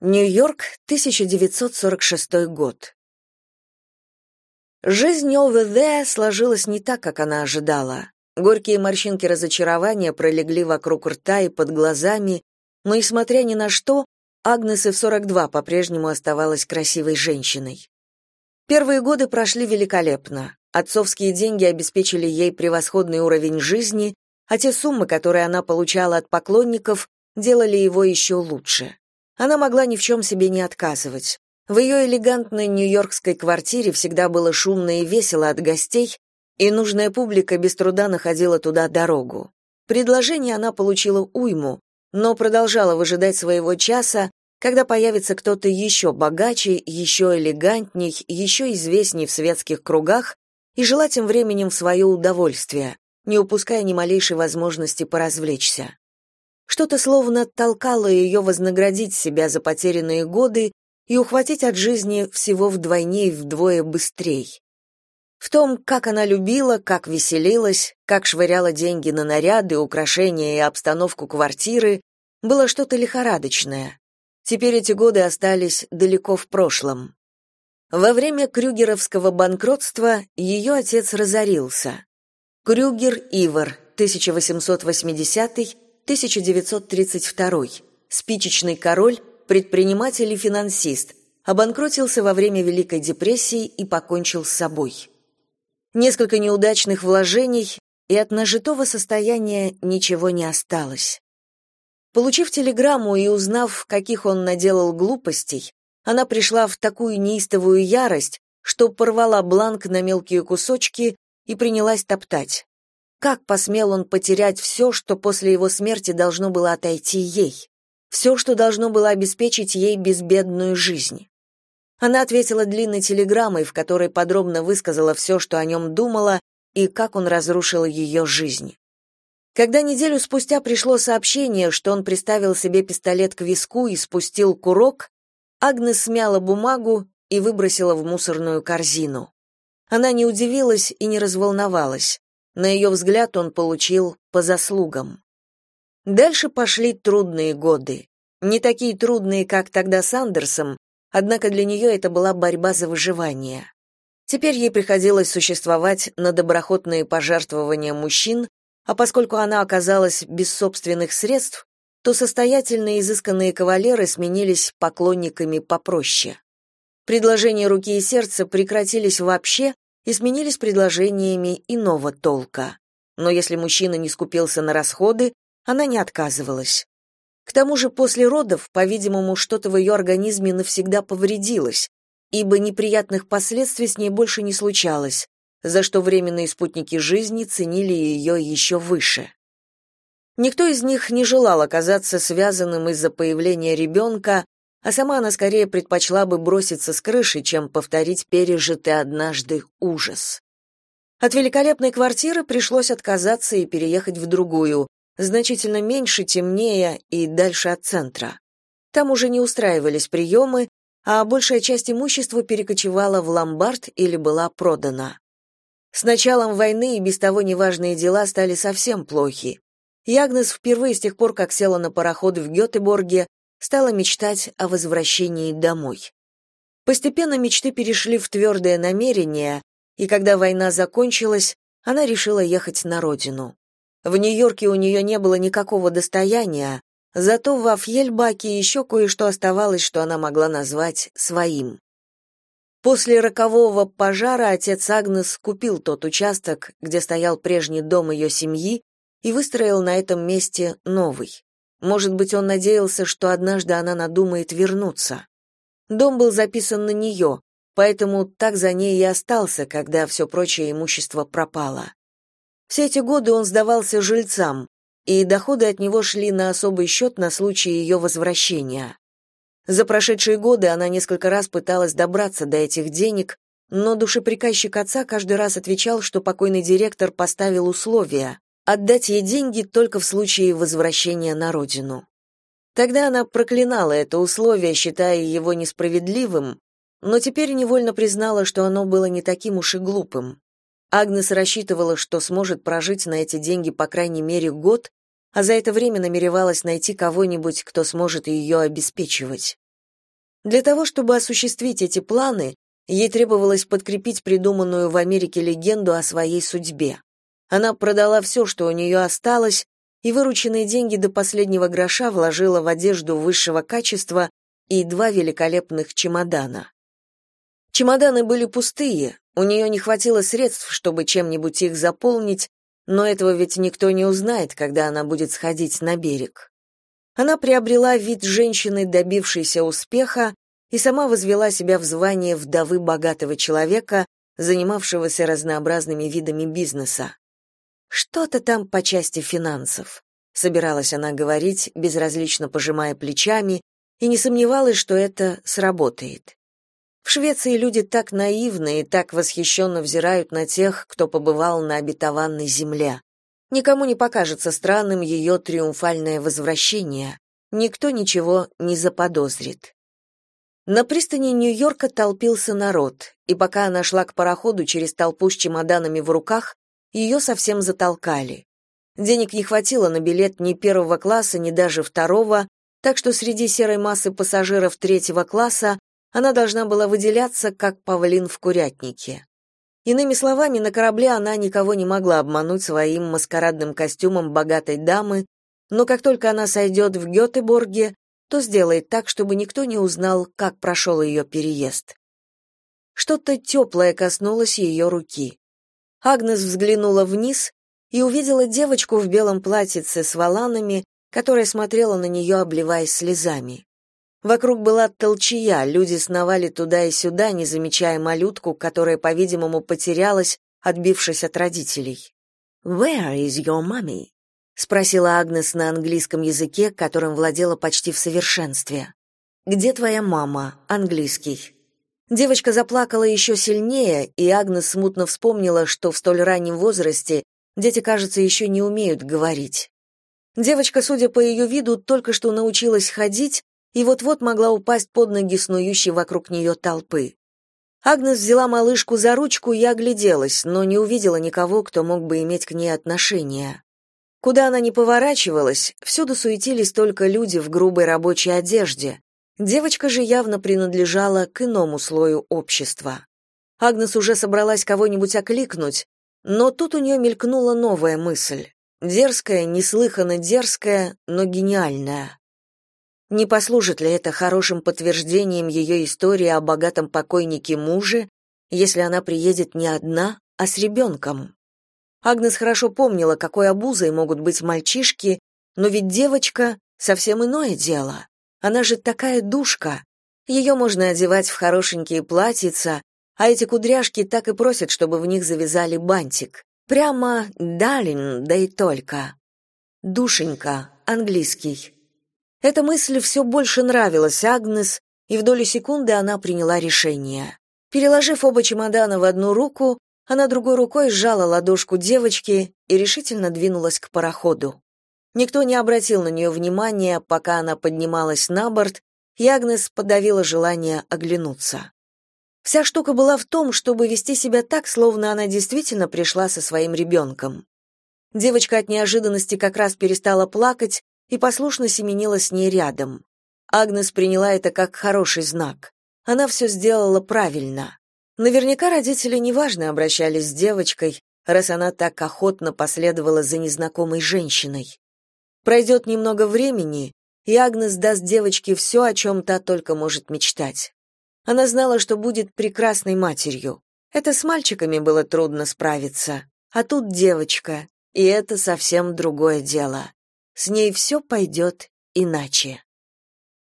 Нью-Йорк, 1946 год. Жизнь there сложилась не так, как она ожидала. Горькие морщинки разочарования пролегли вокруг рта и под глазами, но, несмотря ни на что, Агнес и в 42 по-прежнему оставалась красивой женщиной. Первые годы прошли великолепно. Отцовские деньги обеспечили ей превосходный уровень жизни, а те суммы, которые она получала от поклонников, делали его еще лучше. Она могла ни в чем себе не отказывать. В ее элегантной нью-йоркской квартире всегда было шумно и весело от гостей, и нужная публика без труда находила туда дорогу. Предложение она получила уйму, но продолжала выжидать своего часа, когда появится кто-то еще богаче, еще элегантней, еще известней в светских кругах, и жила тем временем свое удовольствие, не упуская ни малейшей возможности поразвлечься. Что-то словно толкало ее вознаградить себя за потерянные годы и ухватить от жизни всего вдвойне и вдвое быстрей. В том, как она любила, как веселилась, как швыряла деньги на наряды, украшения и обстановку квартиры, было что-то лихорадочное. Теперь эти годы остались далеко в прошлом. Во время крюгеровского банкротства ее отец разорился. Крюгер Ивар, 1880 1932. Спичечный король, предприниматель и финансист, обанкротился во время Великой депрессии и покончил с собой. Несколько неудачных вложений, и от нажитого состояния ничего не осталось. Получив телеграмму и узнав, каких он наделал глупостей, она пришла в такую неистовую ярость, что порвала бланк на мелкие кусочки и принялась топтать. Как посмел он потерять все, что после его смерти должно было отойти ей? Все, что должно было обеспечить ей безбедную жизнь. Она ответила длинной телеграммой, в которой подробно высказала все, что о нем думала, и как он разрушил ее жизнь. Когда неделю спустя пришло сообщение, что он приставил себе пистолет к виску и спустил курок, Агнес смяла бумагу и выбросила в мусорную корзину. Она не удивилась и не разволновалась. На ее взгляд он получил по заслугам. Дальше пошли трудные годы. Не такие трудные, как тогда с Андерсом, однако для нее это была борьба за выживание. Теперь ей приходилось существовать на доброходные пожертвования мужчин, а поскольку она оказалась без собственных средств, то состоятельные изысканные кавалеры сменились поклонниками попроще. Предложения руки и сердца прекратились вообще, и сменились предложениями иного толка. Но если мужчина не скупился на расходы, она не отказывалась. К тому же после родов, по-видимому, что-то в ее организме навсегда повредилось, ибо неприятных последствий с ней больше не случалось, за что временные спутники жизни ценили ее еще выше. Никто из них не желал оказаться связанным из-за появления ребенка, а сама она скорее предпочла бы броситься с крыши, чем повторить пережитый однажды ужас. От великолепной квартиры пришлось отказаться и переехать в другую, значительно меньше, темнее и дальше от центра. Там уже не устраивались приемы, а большая часть имущества перекочевала в ломбард или была продана. С началом войны и без того неважные дела стали совсем плохи. Ягнес впервые с тех пор, как села на пароход в Гетеборге, стала мечтать о возвращении домой. Постепенно мечты перешли в твердое намерение, и когда война закончилась, она решила ехать на родину. В Нью-Йорке у нее не было никакого достояния, зато во Фьельбаке еще кое-что оставалось, что она могла назвать своим. После рокового пожара отец Агнес купил тот участок, где стоял прежний дом ее семьи, и выстроил на этом месте новый. Может быть, он надеялся, что однажды она надумает вернуться. Дом был записан на нее, поэтому так за ней и остался, когда все прочее имущество пропало. Все эти годы он сдавался жильцам, и доходы от него шли на особый счет на случай ее возвращения. За прошедшие годы она несколько раз пыталась добраться до этих денег, но душеприказчик отца каждый раз отвечал, что покойный директор поставил условия, отдать ей деньги только в случае возвращения на родину. Тогда она проклинала это условие, считая его несправедливым, но теперь невольно признала, что оно было не таким уж и глупым. Агнес рассчитывала, что сможет прожить на эти деньги по крайней мере год, а за это время намеревалась найти кого-нибудь, кто сможет ее обеспечивать. Для того, чтобы осуществить эти планы, ей требовалось подкрепить придуманную в Америке легенду о своей судьбе. Она продала все, что у нее осталось, и вырученные деньги до последнего гроша вложила в одежду высшего качества и два великолепных чемодана. Чемоданы были пустые, у нее не хватило средств, чтобы чем-нибудь их заполнить, но этого ведь никто не узнает, когда она будет сходить на берег. Она приобрела вид женщины, добившейся успеха, и сама возвела себя в звание вдовы богатого человека, занимавшегося разнообразными видами бизнеса. Что-то там по части финансов. Собиралась она говорить, безразлично пожимая плечами, и не сомневалась, что это сработает. В Швеции люди так наивны и так восхищенно взирают на тех, кто побывал на обетованной земле. Никому не покажется странным ее триумфальное возвращение. Никто ничего не заподозрит. На пристани Нью-Йорка толпился народ, и пока она шла к пароходу через толпу с чемоданами в руках, ее совсем затолкали. Денег не хватило на билет ни первого класса, ни даже второго, так что среди серой массы пассажиров третьего класса она должна была выделяться, как павлин в курятнике. Иными словами, на корабле она никого не могла обмануть своим маскарадным костюмом богатой дамы, но как только она сойдет в Гетеборге, то сделает так, чтобы никто не узнал, как прошел ее переезд. Что-то теплое коснулось ее руки. Агнес взглянула вниз и увидела девочку в белом платьице с воланами, которая смотрела на нее, обливаясь слезами. Вокруг была толчья, люди сновали туда и сюда, не замечая малютку, которая, по-видимому, потерялась, отбившись от родителей. «Where is your mommy?» — спросила Агнес на английском языке, которым владела почти в совершенстве. «Где твоя мама?» — английский. Девочка заплакала еще сильнее, и Агнес смутно вспомнила, что в столь раннем возрасте дети, кажется, еще не умеют говорить. Девочка, судя по ее виду, только что научилась ходить и вот-вот могла упасть под ноги снующей вокруг нее толпы. Агнес взяла малышку за ручку и огляделась, но не увидела никого, кто мог бы иметь к ней отношение. Куда она ни поворачивалась, всюду суетились только люди в грубой рабочей одежде, Девочка же явно принадлежала к иному слою общества. Агнес уже собралась кого-нибудь окликнуть, но тут у нее мелькнула новая мысль. Дерзкая, неслыханно дерзкая, но гениальная. Не послужит ли это хорошим подтверждением ее истории о богатом покойнике муже, если она приедет не одна, а с ребенком? Агнес хорошо помнила, какой обузой могут быть мальчишки, но ведь девочка — совсем иное дело. Она же такая душка. Ее можно одевать в хорошенькие платьица, а эти кудряшки так и просят, чтобы в них завязали бантик. Прямо «Далин», да и только. «Душенька», английский. Эта мысль все больше нравилась Агнес, и в долю секунды она приняла решение. Переложив оба чемодана в одну руку, она другой рукой сжала ладошку девочки и решительно двинулась к пароходу. Никто не обратил на нее внимания, пока она поднималась на борт, и Агнес подавила желание оглянуться. Вся штука была в том, чтобы вести себя так, словно она действительно пришла со своим ребенком. Девочка от неожиданности как раз перестала плакать и послушно семенила с ней рядом. Агнес приняла это как хороший знак. Она все сделала правильно. Наверняка родители неважно обращались с девочкой, раз она так охотно последовала за незнакомой женщиной. Пройдет немного времени, и Агнес даст девочке все, о чем та только может мечтать. Она знала, что будет прекрасной матерью. Это с мальчиками было трудно справиться, а тут девочка, и это совсем другое дело. С ней все пойдет иначе.